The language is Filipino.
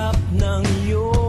hirap ng iyong